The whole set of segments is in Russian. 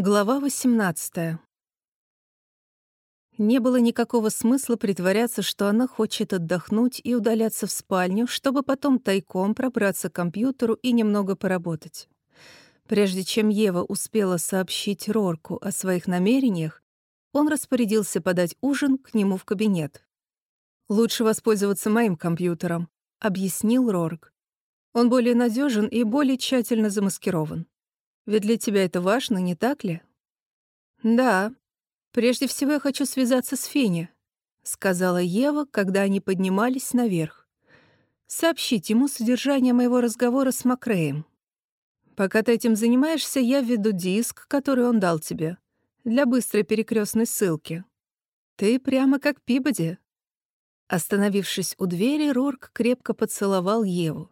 Глава 18. Не было никакого смысла притворяться, что она хочет отдохнуть и удаляться в спальню, чтобы потом тайком пробраться к компьютеру и немного поработать. Прежде чем Ева успела сообщить Рорку о своих намерениях, он распорядился подать ужин к нему в кабинет. «Лучше воспользоваться моим компьютером», — объяснил Рорк. «Он более надежен и более тщательно замаскирован. Ведь для тебя это важно, не так ли? Да. Прежде всего я хочу связаться с Фини, сказала Ева, когда они поднимались наверх. Сообщить ему содержание моего разговора с Макреем. Пока ты этим занимаешься, я введу диск, который он дал тебе, для быстрой перекрестной ссылки. Ты прямо как Пибоди. Остановившись у двери, Рорк крепко поцеловал Еву.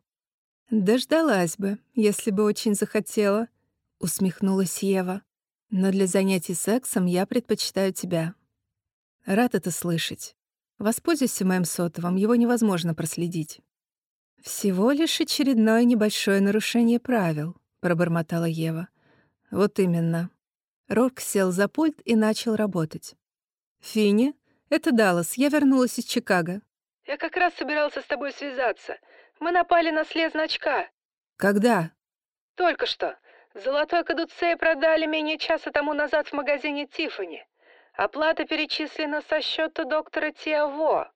Дождалась бы, если бы очень захотела, — усмехнулась Ева. «Но для занятий сексом я предпочитаю тебя. Рад это слышать. Воспользуйся моим сотовым, его невозможно проследить». «Всего лишь очередное небольшое нарушение правил», — пробормотала Ева. «Вот именно». Рорк сел за пульт и начал работать. «Финни, это Даллас, я вернулась из Чикаго». «Я как раз собирался с тобой связаться. Мы напали на след значка». «Когда?» «Только что. Золотой кадуцей продали менее часа тому назад в магазине Тиффани. Оплата перечислена со счета доктора Тиаво.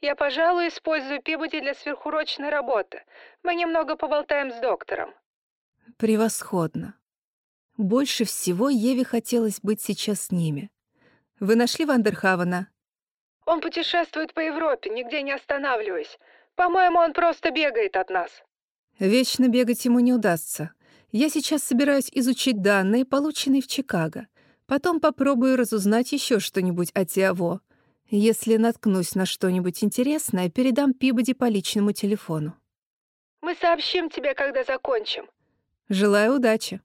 Я, пожалуй, использую Пибоди для сверхурочной работы. Мы немного поболтаем с доктором. Превосходно. Больше всего Еве хотелось быть сейчас с ними. Вы нашли Вандерхавена? Он путешествует по Европе, нигде не останавливаясь. По-моему, он просто бегает от нас. Вечно бегать ему не удастся. Я сейчас собираюсь изучить данные, полученные в Чикаго. Потом попробую разузнать еще что-нибудь о Тиаво. Если наткнусь на что-нибудь интересное, передам Пибоди по личному телефону. Мы сообщим тебе, когда закончим. Желаю удачи.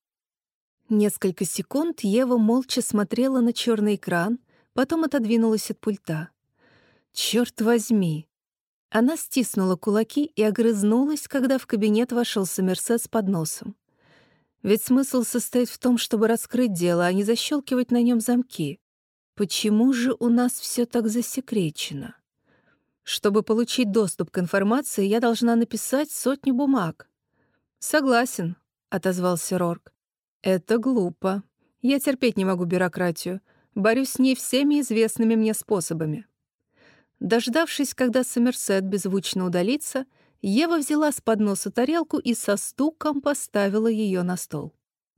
Несколько секунд Ева молча смотрела на черный экран, потом отодвинулась от пульта. Черт возьми! Она стиснула кулаки и огрызнулась, когда в кабинет вошел Сомерсет с подносом. Ведь смысл состоит в том, чтобы раскрыть дело, а не защелкивать на нем замки. Почему же у нас все так засекречено? Чтобы получить доступ к информации, я должна написать сотню бумаг. Согласен, отозвался Рорк. Это глупо. Я терпеть не могу бюрократию. Борюсь с ней всеми известными мне способами. Дождавшись, когда Сомерсет беззвучно удалится, Ева взяла с подноса тарелку и со стуком поставила ее на стол.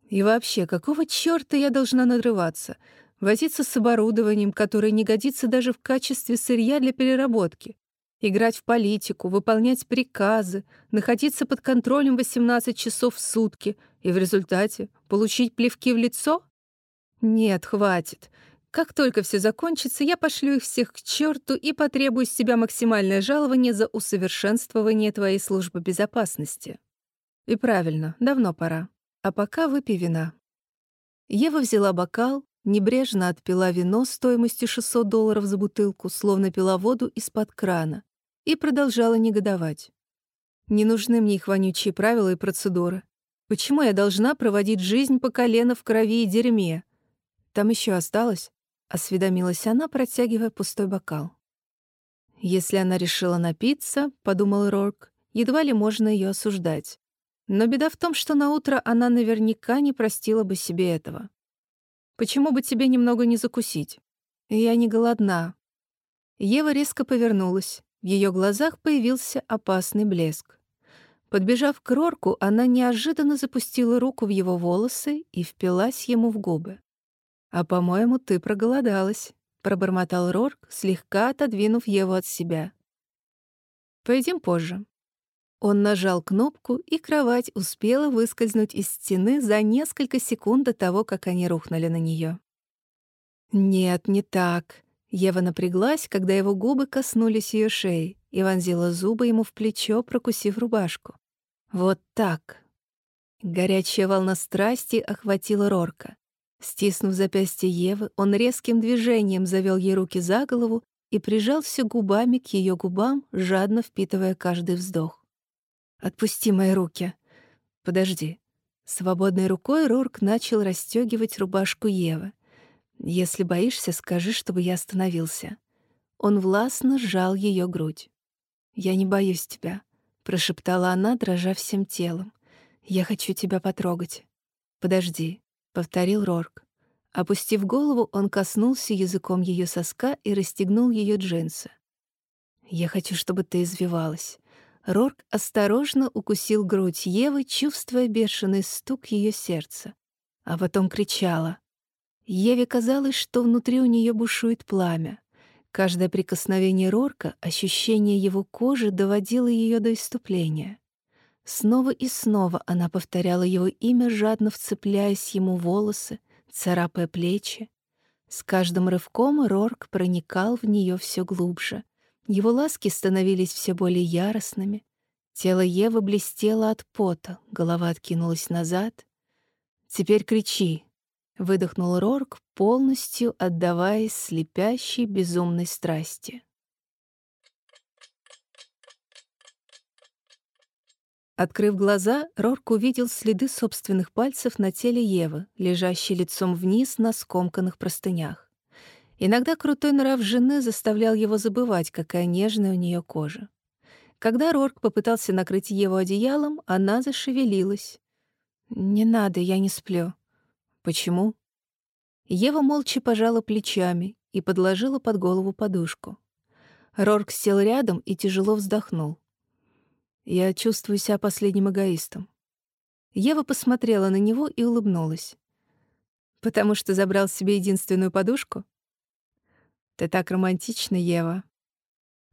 И вообще, какого чёрта я должна надрываться? Возиться с оборудованием, которое не годится даже в качестве сырья для переработки. Играть в политику, выполнять приказы, находиться под контролем 18 часов в сутки и в результате получить плевки в лицо? Нет, хватит. Как только все закончится, я пошлю их всех к черту и потребую с тебя максимальное жалование за усовершенствование твоей службы безопасности. И правильно, давно пора. А пока выпей вина. Ева взяла бокал, небрежно отпила вино стоимостью 600 долларов за бутылку, словно пила воду из-под крана, и продолжала негодовать. Не нужны мне их вонючие правила и процедуры. Почему я должна проводить жизнь по колено в крови и дерьме? Там еще осталось? — осведомилась она, протягивая пустой бокал. «Если она решила напиться», — подумал Рорк, — едва ли можно ее осуждать. Но беда в том, что на утро она наверняка не простила бы себе этого. «Почему бы тебе немного не закусить? Я не голодна». Ева резко повернулась. В ее глазах появился опасный блеск. Подбежав к Рорку, она неожиданно запустила руку в его волосы и впилась ему в губы. «А, по-моему, ты проголодалась», — пробормотал Рорк, слегка отодвинув Еву от себя. Пойдем позже». Он нажал кнопку, и кровать успела выскользнуть из стены за несколько секунд до того, как они рухнули на нее. «Нет, не так». Ева напряглась, когда его губы коснулись ее шеи и вонзила зубы ему в плечо, прокусив рубашку. «Вот так». Горячая волна страсти охватила Рорка. Стиснув запястье Евы, он резким движением завел ей руки за голову и прижался губами к ее губам, жадно впитывая каждый вздох. «Отпусти мои руки. Подожди. Свободной рукой Рорк начал расстегивать рубашку Евы. «Если боишься, скажи, чтобы я остановился». Он властно сжал ее грудь. «Я не боюсь тебя», — прошептала она, дрожа всем телом. «Я хочу тебя потрогать». «Подожди», — повторил Рорк. Опустив голову, он коснулся языком ее соска и расстегнул ее джинсы. «Я хочу, чтобы ты извивалась». Рорк осторожно укусил грудь Евы, чувствуя бешеный стук ее сердца. А потом кричала. Еве казалось, что внутри у нее бушует пламя. Каждое прикосновение Рорка, ощущение его кожи доводило ее до иступления. Снова и снова она повторяла его имя, жадно вцепляясь ему волосы, царапая плечи. С каждым рывком Рорк проникал в нее все глубже. Его ласки становились все более яростными. Тело Евы блестело от пота, голова откинулась назад. «Теперь кричи!» — выдохнул Рорк, полностью отдаваясь слепящей безумной страсти. Открыв глаза, Рорк увидел следы собственных пальцев на теле Евы, лежащей лицом вниз на скомканных простынях. Иногда крутой нрав жены заставлял его забывать, какая нежная у нее кожа. Когда Рорк попытался накрыть Еву одеялом, она зашевелилась. «Не надо, я не сплю». «Почему?» Ева молча пожала плечами и подложила под голову подушку. Рорк сел рядом и тяжело вздохнул. Я чувствую себя последним эгоистом. Ева посмотрела на него и улыбнулась. «Потому что забрал себе единственную подушку?» «Ты так романтична, Ева».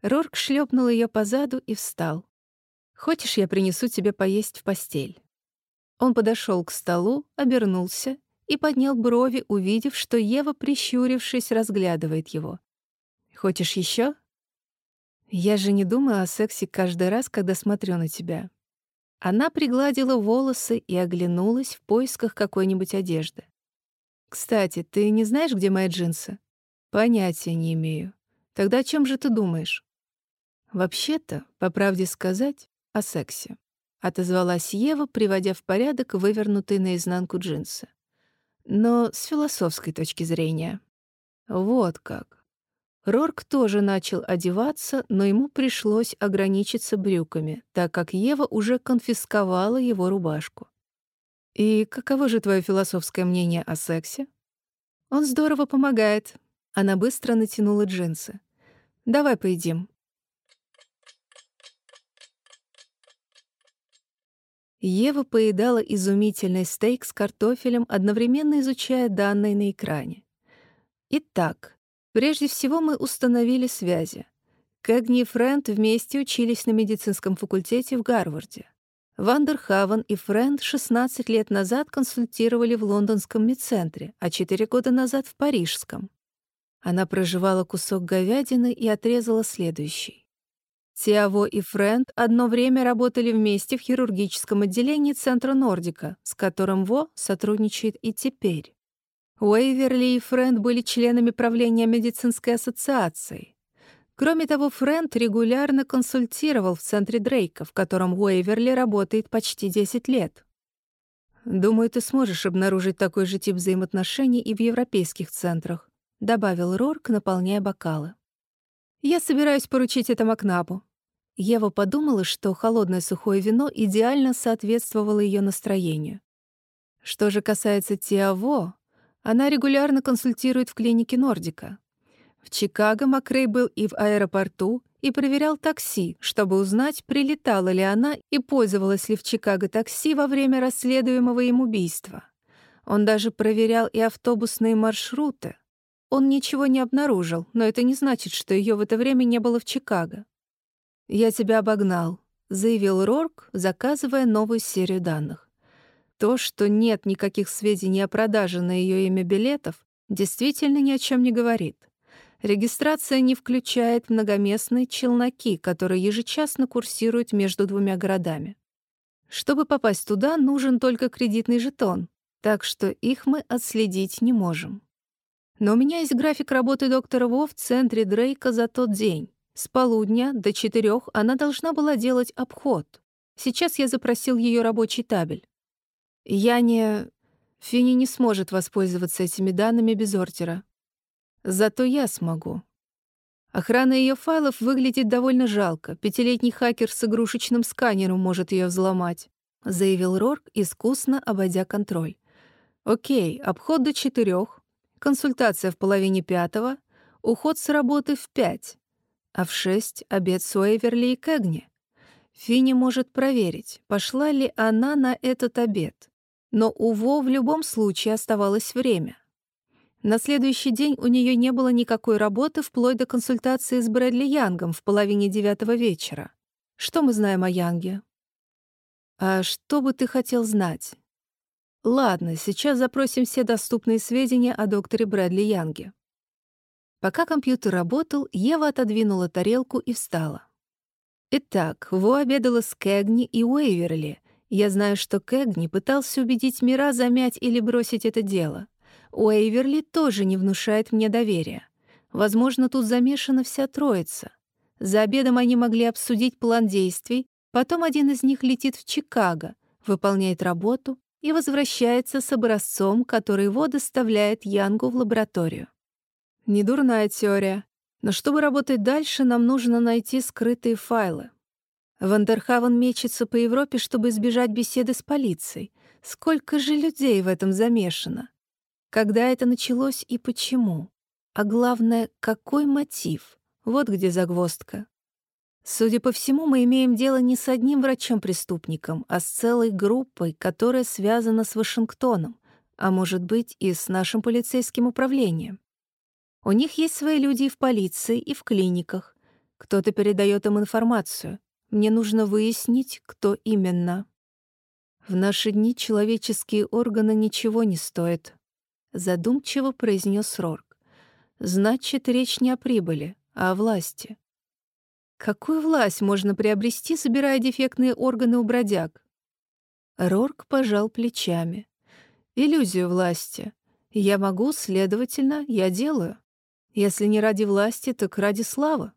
Рорк шлепнул ее по заду и встал. «Хочешь, я принесу тебе поесть в постель?» Он подошел к столу, обернулся и поднял брови, увидев, что Ева, прищурившись, разглядывает его. «Хочешь еще? Я же не думаю о сексе каждый раз, когда смотрю на тебя. Она пригладила волосы и оглянулась в поисках какой-нибудь одежды. «Кстати, ты не знаешь, где мои джинсы?» «Понятия не имею. Тогда о чем же ты думаешь?» «Вообще-то, по правде сказать, о сексе», — отозвалась Ева, приводя в порядок вывернутые наизнанку джинсы. «Но с философской точки зрения». «Вот как. Рорк тоже начал одеваться, но ему пришлось ограничиться брюками, так как Ева уже конфисковала его рубашку. «И каково же твое философское мнение о сексе?» «Он здорово помогает». Она быстро натянула джинсы. «Давай поедим». Ева поедала изумительный стейк с картофелем, одновременно изучая данные на экране. Итак, Прежде всего мы установили связи. Кэгни и Фрэнд вместе учились на медицинском факультете в Гарварде. Вандерхавен и Фрэнд 16 лет назад консультировали в лондонском медцентре, а 4 года назад в парижском. Она проживала кусок говядины и отрезала следующий. Тиаво и Фрэнд одно время работали вместе в хирургическом отделении Центра Нордика, с которым Во сотрудничает и теперь. Уэйверли и Фрэнд были членами правления медицинской ассоциации. Кроме того, Фрэнд регулярно консультировал в центре Дрейка, в котором Уэйверли работает почти 10 лет. «Думаю, ты сможешь обнаружить такой же тип взаимоотношений и в европейских центрах», — добавил Рорк, наполняя бокалы. «Я собираюсь поручить это Макнабу». Ева подумала, что холодное сухое вино идеально соответствовало ее настроению. Что же касается Тиаво, она регулярно консультирует в клинике Нордика. В Чикаго Макрей был и в аэропорту, и проверял такси, чтобы узнать, прилетала ли она и пользовалась ли в Чикаго такси во время расследуемого им убийства. Он даже проверял и автобусные маршруты. Он ничего не обнаружил, но это не значит, что ее в это время не было в Чикаго. «Я тебя обогнал», — заявил Рорк, заказывая новую серию данных. То, что нет никаких сведений о продаже на ее имя билетов, действительно ни о чем не говорит. Регистрация не включает многоместные челноки, которые ежечасно курсируют между двумя городами. Чтобы попасть туда, нужен только кредитный жетон, так что их мы отследить не можем. Но у меня есть график работы доктора Во в центре Дрейка за тот день. С полудня до четырех она должна была делать обход. Сейчас я запросил ее рабочий табель. Я не... Фини не сможет воспользоваться этими данными без ордера. Зато я смогу. Охрана ее файлов выглядит довольно жалко. Пятилетний хакер с игрушечным сканером может ее взломать, заявил Рорк, искусно обойдя контроль. Окей, обход до четырех, консультация в половине пятого, уход с работы в пять, а в шесть — обед с Уэйверли и Кэгни. Финни может проверить, пошла ли она на этот обед. Но у Во в любом случае оставалось время. На следующий день у нее не было никакой работы вплоть до консультации с Брэдли Янгом в половине девятого вечера. Что мы знаем о Янге? А что бы ты хотел знать? Ладно, сейчас запросим все доступные сведения о докторе Брэдли Янге. Пока компьютер работал, Ева отодвинула тарелку и встала. Итак, Во обедала с Кэгни и Уэйверли. Я знаю, что Кэгни пытался убедить Мира замять или бросить это дело. Уэйверли тоже не внушает мне доверия. Возможно, тут замешана вся троица. За обедом они могли обсудить план действий, потом один из них летит в Чикаго, выполняет работу и возвращается с образцом, который его доставляет Янгу в лабораторию. Недурная теория. Но чтобы работать дальше, нам нужно найти скрытые файлы. Вандерхавен мечется по Европе, чтобы избежать беседы с полицией. Сколько же людей в этом замешано? Когда это началось и почему? А главное, какой мотив? Вот где загвоздка. Судя по всему, мы имеем дело не с одним врачом-преступником, а с целой группой, которая связана с Вашингтоном, а может быть и с нашим полицейским управлением. У них есть свои люди и в полиции, и в клиниках. Кто-то передает им информацию. Мне нужно выяснить, кто именно. В наши дни человеческие органы ничего не стоят. Задумчиво произнес Рорк. Значит, речь не о прибыли, а о власти. Какую власть можно приобрести, собирая дефектные органы у бродяг? Рорк пожал плечами. Иллюзию власти. Я могу, следовательно, я делаю. Если не ради власти, так ради славы.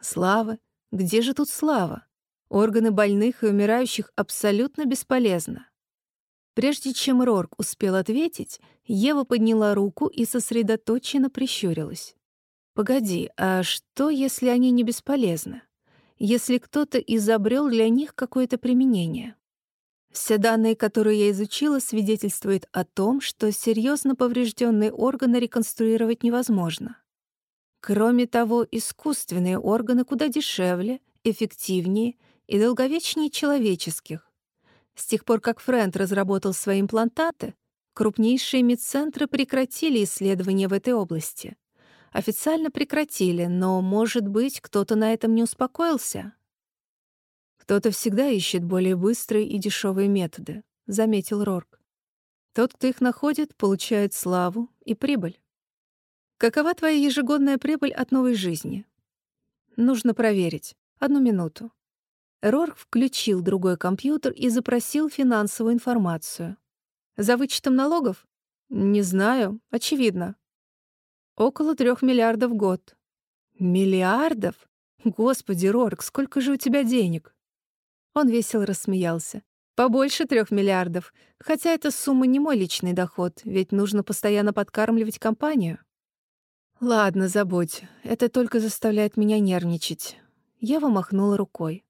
Слава? Где же тут слава? Органы больных и умирающих абсолютно бесполезны. Прежде чем Рорк успел ответить, Ева подняла руку и сосредоточенно прищурилась. «Погоди, а что, если они не бесполезны? Если кто-то изобрел для них какое-то применение?» Все данные, которые я изучила, свидетельствуют о том, что серьезно поврежденные органы реконструировать невозможно. Кроме того, искусственные органы куда дешевле, эффективнее и долговечнее человеческих. С тех пор, как Фрэнд разработал свои имплантаты, крупнейшие медцентры прекратили исследования в этой области. Официально прекратили, но, может быть, кто-то на этом не успокоился. «Кто-то всегда ищет более быстрые и дешевые методы», — заметил Рорк. «Тот, кто их находит, получает славу и прибыль. Какова твоя ежегодная прибыль от новой жизни?» «Нужно проверить. Одну минуту». Рорк включил другой компьютер и запросил финансовую информацию. «За вычетом налогов?» «Не знаю. Очевидно. Около трех миллиардов в год». «Миллиардов? Господи, Рорк, сколько же у тебя денег?» Он весело рассмеялся. «Побольше трех миллиардов. Хотя эта сумма не мой личный доход, ведь нужно постоянно подкармливать компанию». «Ладно, забудь. Это только заставляет меня нервничать». Ева махнула рукой.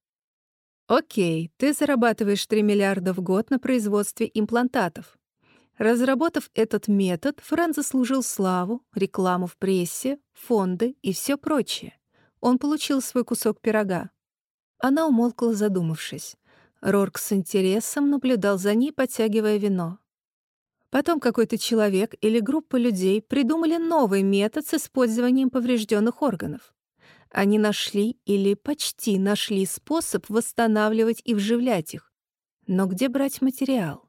«Окей, ты зарабатываешь 3 миллиарда в год на производстве имплантатов. Разработав этот метод, Френ заслужил славу, рекламу в прессе, фонды и все прочее. Он получил свой кусок пирога. Она умолкла, задумавшись. Рорк с интересом наблюдал за ней, подтягивая вино. Потом какой-то человек или группа людей придумали новый метод с использованием поврежденных органов. Они нашли или почти нашли способ восстанавливать и вживлять их. Но где брать материал?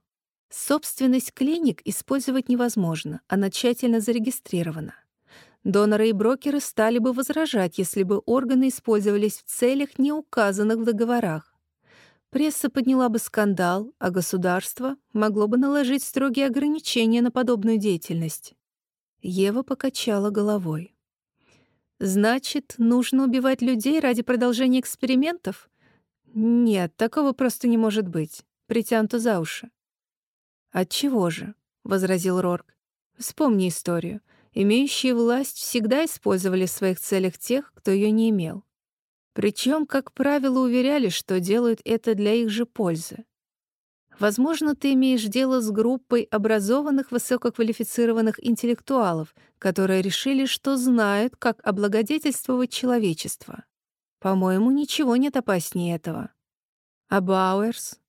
Собственность клиник использовать невозможно, она тщательно зарегистрирована. Доноры и брокеры стали бы возражать, если бы органы использовались в целях, не указанных в договорах. Пресса подняла бы скандал, а государство могло бы наложить строгие ограничения на подобную деятельность. Ева покачала головой. «Значит, нужно убивать людей ради продолжения экспериментов? Нет, такого просто не может быть. Притянуто за уши. «Отчего же?» — возразил Рорк. «Вспомни историю. Имеющие власть всегда использовали в своих целях тех, кто ее не имел. Причем, как правило, уверяли, что делают это для их же пользы. Возможно, ты имеешь дело с группой образованных высококвалифицированных интеллектуалов, которые решили, что знают, как облагодетельствовать человечество. По-моему, ничего нет опаснее этого. А Бауэрс?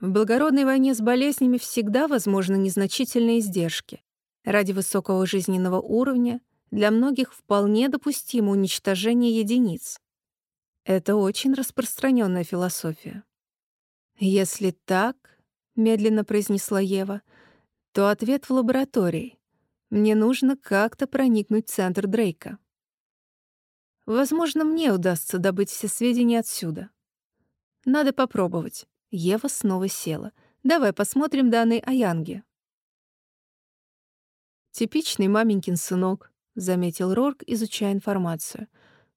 В благородной войне с болезнями всегда возможны незначительные издержки. Ради высокого жизненного уровня для многих вполне допустимо уничтожение единиц. Это очень распространенная философия. «Если так», — медленно произнесла Ева, — «то ответ в лаборатории. Мне нужно как-то проникнуть в центр Дрейка. Возможно, мне удастся добыть все сведения отсюда. Надо попробовать». Ева снова села. «Давай посмотрим данные о Янге». «Типичный маменькин сынок», — заметил Рорк, изучая информацию.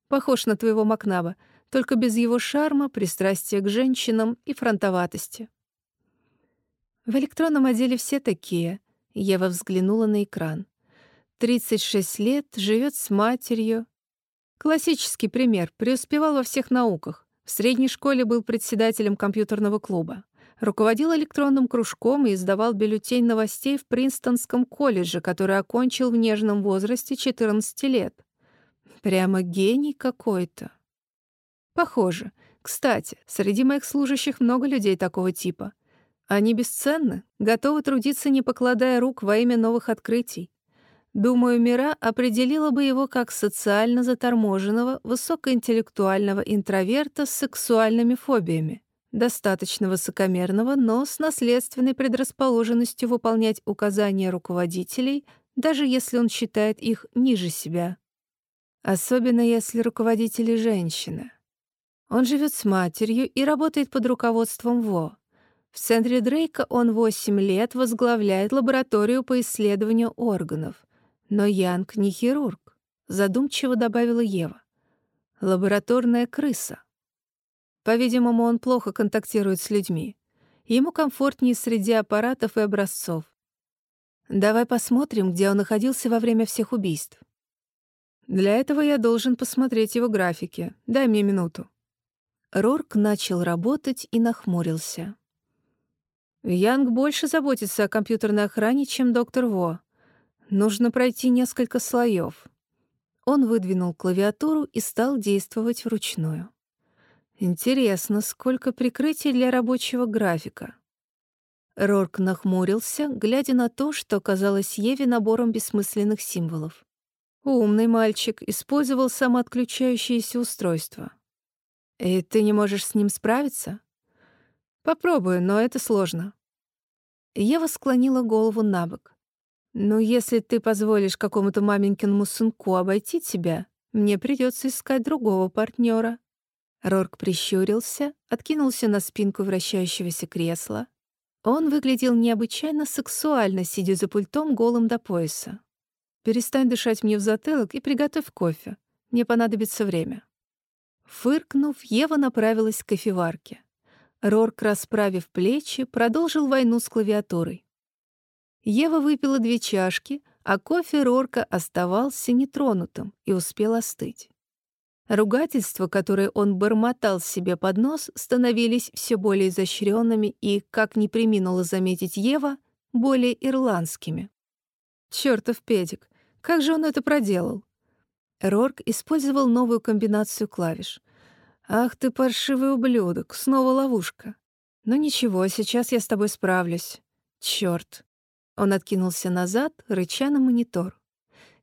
«Похож на твоего Макнаба только без его шарма, пристрастия к женщинам и фронтоватости. В электронном отделе все такие. Ева взглянула на экран. 36 лет, живет с матерью. Классический пример, преуспевал во всех науках. В средней школе был председателем компьютерного клуба. Руководил электронным кружком и издавал бюллетень новостей в Принстонском колледже, который окончил в нежном возрасте 14 лет. Прямо гений какой-то. Похоже. Кстати, среди моих служащих много людей такого типа. Они бесценны, готовы трудиться, не покладая рук во имя новых открытий. Думаю, Мира определила бы его как социально заторможенного, высокоинтеллектуального интроверта с сексуальными фобиями, достаточно высокомерного, но с наследственной предрасположенностью выполнять указания руководителей, даже если он считает их ниже себя. Особенно если руководители — женщины. Он живет с матерью и работает под руководством ВО. В центре Дрейка он 8 лет возглавляет лабораторию по исследованию органов. Но Янг не хирург, задумчиво добавила Ева. Лабораторная крыса. По-видимому, он плохо контактирует с людьми. Ему комфортнее среди аппаратов и образцов. Давай посмотрим, где он находился во время всех убийств. Для этого я должен посмотреть его графики. Дай мне минуту. Рорк начал работать и нахмурился. Янг больше заботится о компьютерной охране, чем доктор Во. Нужно пройти несколько слоев. Он выдвинул клавиатуру и стал действовать вручную. Интересно, сколько прикрытий для рабочего графика. Рорк нахмурился, глядя на то, что казалось Еве набором бессмысленных символов. Умный мальчик использовал самоотключающееся устройство. «И ты не можешь с ним справиться?» «Попробую, но это сложно». Ева склонила голову на бок. «Ну, если ты позволишь какому-то маменькиному сынку обойти тебя, мне придется искать другого партнера. Рорк прищурился, откинулся на спинку вращающегося кресла. Он выглядел необычайно сексуально, сидя за пультом голым до пояса. «Перестань дышать мне в затылок и приготовь кофе. Мне понадобится время». Фыркнув, Ева направилась к кофеварке. Рорк, расправив плечи, продолжил войну с клавиатурой. Ева выпила две чашки, а кофе Рорка оставался нетронутым и успел остыть. Ругательства, которые он бормотал себе под нос, становились все более изощренными и, как не приминула заметить Ева, более ирландскими. Чёртов педик, как же он это проделал? Рорк использовал новую комбинацию клавиш. «Ах ты, паршивый ублюдок, снова ловушка. Ну ничего, сейчас я с тобой справлюсь. Чёрт!» Он откинулся назад, рыча на монитор.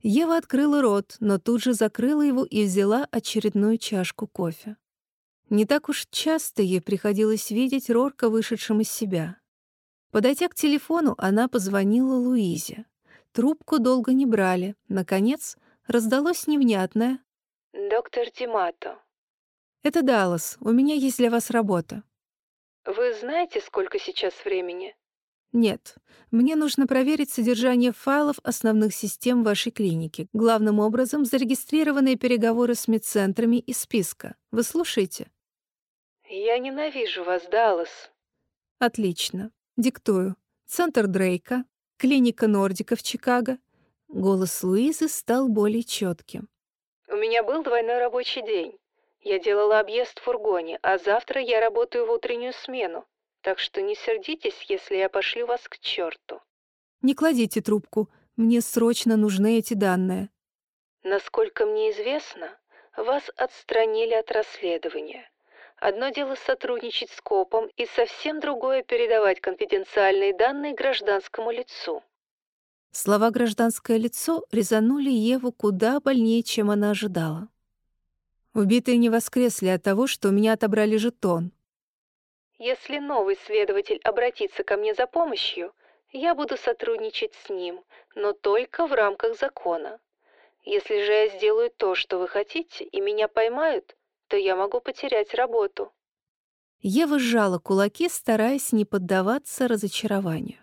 Ева открыла рот, но тут же закрыла его и взяла очередную чашку кофе. Не так уж часто ей приходилось видеть Рорка, вышедшим из себя. Подойдя к телефону, она позвонила Луизе. Трубку долго не брали. Наконец, раздалось невнятное. «Доктор Тимато». «Это Даллас. У меня есть для вас работа». «Вы знаете, сколько сейчас времени?» «Нет. Мне нужно проверить содержание файлов основных систем вашей клиники, главным образом зарегистрированные переговоры с медцентрами из списка. Вы слушаете?» «Я ненавижу вас, Даллас». «Отлично. Диктую. Центр Дрейка, клиника Нордика в Чикаго. Голос Луизы стал более четким. У меня был двойной рабочий день. Я делала объезд в фургоне, а завтра я работаю в утреннюю смену. Так что не сердитесь, если я пошлю вас к черту. Не кладите трубку. Мне срочно нужны эти данные. Насколько мне известно, вас отстранили от расследования. Одно дело сотрудничать с копом, и совсем другое передавать конфиденциальные данные гражданскому лицу. Слова «гражданское лицо» резанули Еву куда больнее, чем она ожидала. Убитые не воскресли от того, что у меня отобрали жетон. Если новый следователь обратится ко мне за помощью, я буду сотрудничать с ним, но только в рамках закона. Если же я сделаю то, что вы хотите, и меня поймают, то я могу потерять работу. Ева сжала кулаки, стараясь не поддаваться разочарованию.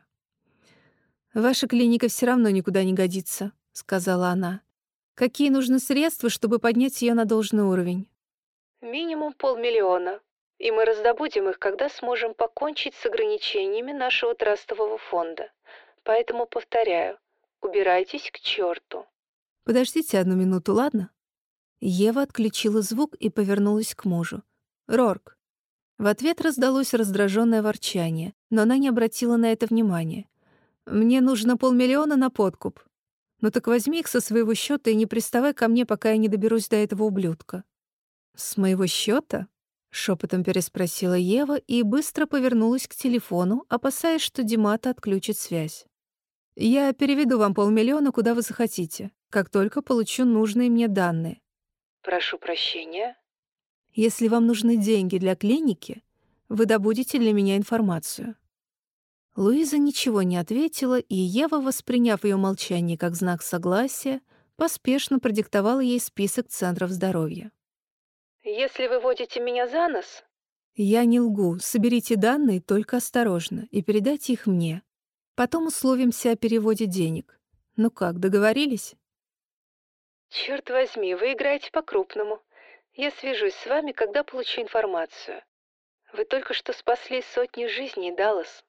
«Ваша клиника все равно никуда не годится», — сказала она. «Какие нужны средства, чтобы поднять ее на должный уровень?» «Минимум полмиллиона, и мы раздобудем их, когда сможем покончить с ограничениями нашего трастового фонда. Поэтому повторяю, убирайтесь к черту. «Подождите одну минуту, ладно?» Ева отключила звук и повернулась к мужу. «Рорк». В ответ раздалось раздраженное ворчание, но она не обратила на это внимания. Мне нужно полмиллиона на подкуп. Ну так возьми их со своего счета и не приставай ко мне, пока я не доберусь до этого ублюдка. С моего счета? шепотом переспросила Ева и быстро повернулась к телефону, опасаясь, что Димата отключит связь. Я переведу вам полмиллиона, куда вы захотите, как только получу нужные мне данные. Прошу прощения. Если вам нужны деньги для клиники, вы добудете для меня информацию. Луиза ничего не ответила, и Ева, восприняв ее молчание как знак согласия, поспешно продиктовала ей список центров здоровья. «Если вы водите меня за нос...» «Я не лгу. Соберите данные, только осторожно, и передайте их мне. Потом условимся о переводе денег. Ну как, договорились?» «Черт возьми, вы играете по-крупному. Я свяжусь с вами, когда получу информацию. Вы только что спасли сотни жизней, Даллас».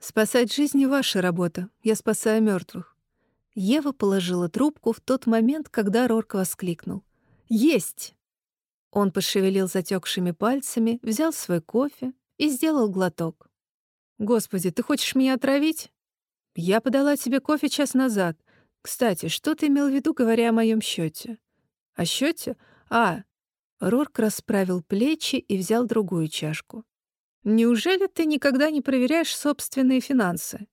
Спасать жизни — ваша работа. Я спасаю мертвых. Ева положила трубку в тот момент, когда Рорк воскликнул. «Есть!» Он пошевелил затекшими пальцами, взял свой кофе и сделал глоток. «Господи, ты хочешь меня отравить? Я подала тебе кофе час назад. Кстати, что ты имел в виду, говоря о моем счете? О счете? А!» Рорк расправил плечи и взял другую чашку. Неужели ты никогда не проверяешь собственные финансы?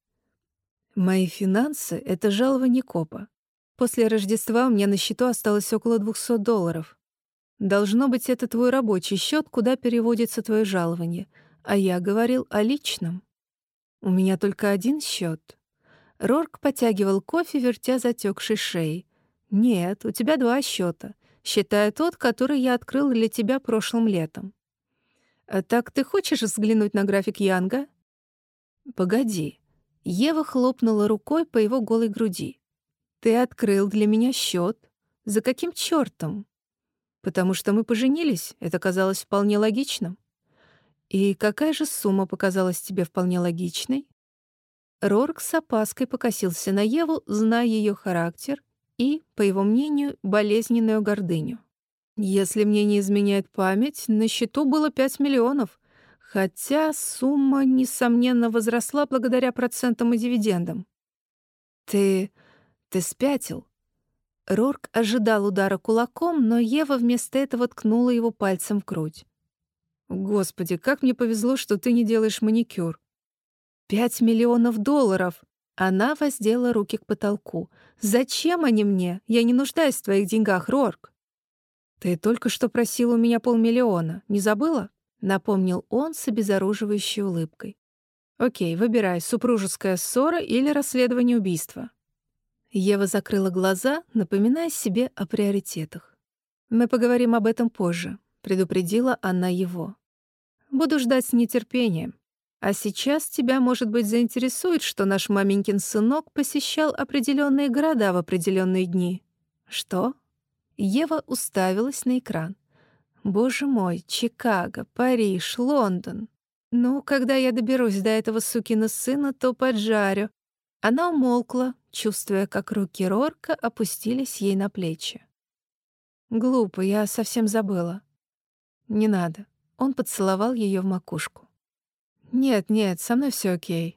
Мои финансы — это жалование копа. После Рождества у меня на счету осталось около 200 долларов. Должно быть, это твой рабочий счет, куда переводится твое жалование. А я говорил о личном. У меня только один счет. Рорк потягивал кофе, вертя затекшей шеей. «Нет, у тебя два счета, считая тот, который я открыл для тебя прошлым летом. Э, «Так ты хочешь взглянуть на график Янга?» «Погоди». Ева хлопнула рукой по его голой груди. «Ты открыл для меня счет. За каким чертом? «Потому что мы поженились, это казалось вполне логичным». «И какая же сумма показалась тебе вполне логичной?» Рорк с опаской покосился на Еву, зная ее характер и, по его мнению, болезненную гордыню. Если мне не изменяет память, на счету было 5 миллионов, хотя сумма, несомненно, возросла благодаря процентам и дивидендам. Ты... ты спятил. Рорк ожидал удара кулаком, но Ева вместо этого ткнула его пальцем в грудь. «Господи, как мне повезло, что ты не делаешь маникюр!» «Пять миллионов долларов!» Она воздела руки к потолку. «Зачем они мне? Я не нуждаюсь в твоих деньгах, Рорк!» «Ты только что просил у меня полмиллиона, не забыла?» — напомнил он с обезоруживающей улыбкой. «Окей, выбирай, супружеская ссора или расследование убийства». Ева закрыла глаза, напоминая себе о приоритетах. «Мы поговорим об этом позже», — предупредила она его. «Буду ждать с нетерпением. А сейчас тебя, может быть, заинтересует, что наш маменькин сынок посещал определенные города в определенные дни». «Что?» Ева уставилась на экран. «Боже мой, Чикаго, Париж, Лондон. Ну, когда я доберусь до этого сукина сына, то поджарю. Она умолкла, чувствуя, как руки Рорка опустились ей на плечи. Глупо, я совсем забыла. Не надо. Он поцеловал ее в макушку. Нет, нет, со мной все окей.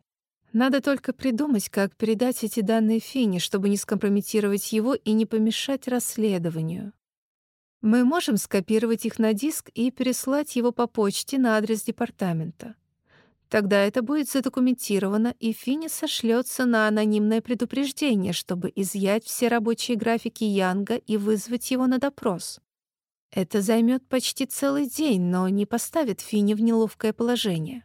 Надо только придумать, как передать эти данные Фине, чтобы не скомпрометировать его и не помешать расследованию. Мы можем скопировать их на диск и переслать его по почте на адрес департамента. Тогда это будет задокументировано, и Финни сошлется на анонимное предупреждение, чтобы изъять все рабочие графики Янга и вызвать его на допрос. Это займет почти целый день, но не поставит Финни в неловкое положение.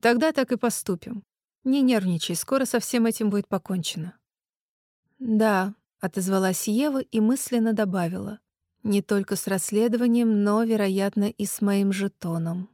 Тогда так и поступим. Не нервничай, скоро со всем этим будет покончено. Да, отозвалась Ева и мысленно добавила. Не только с расследованием, но, вероятно, и с моим жетоном.